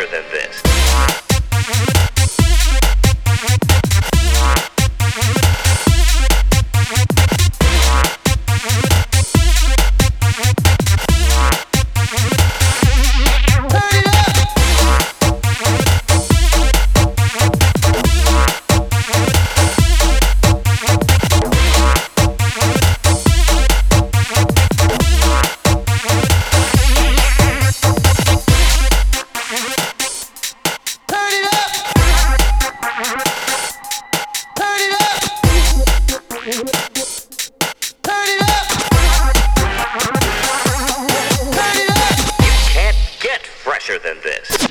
than this. than this.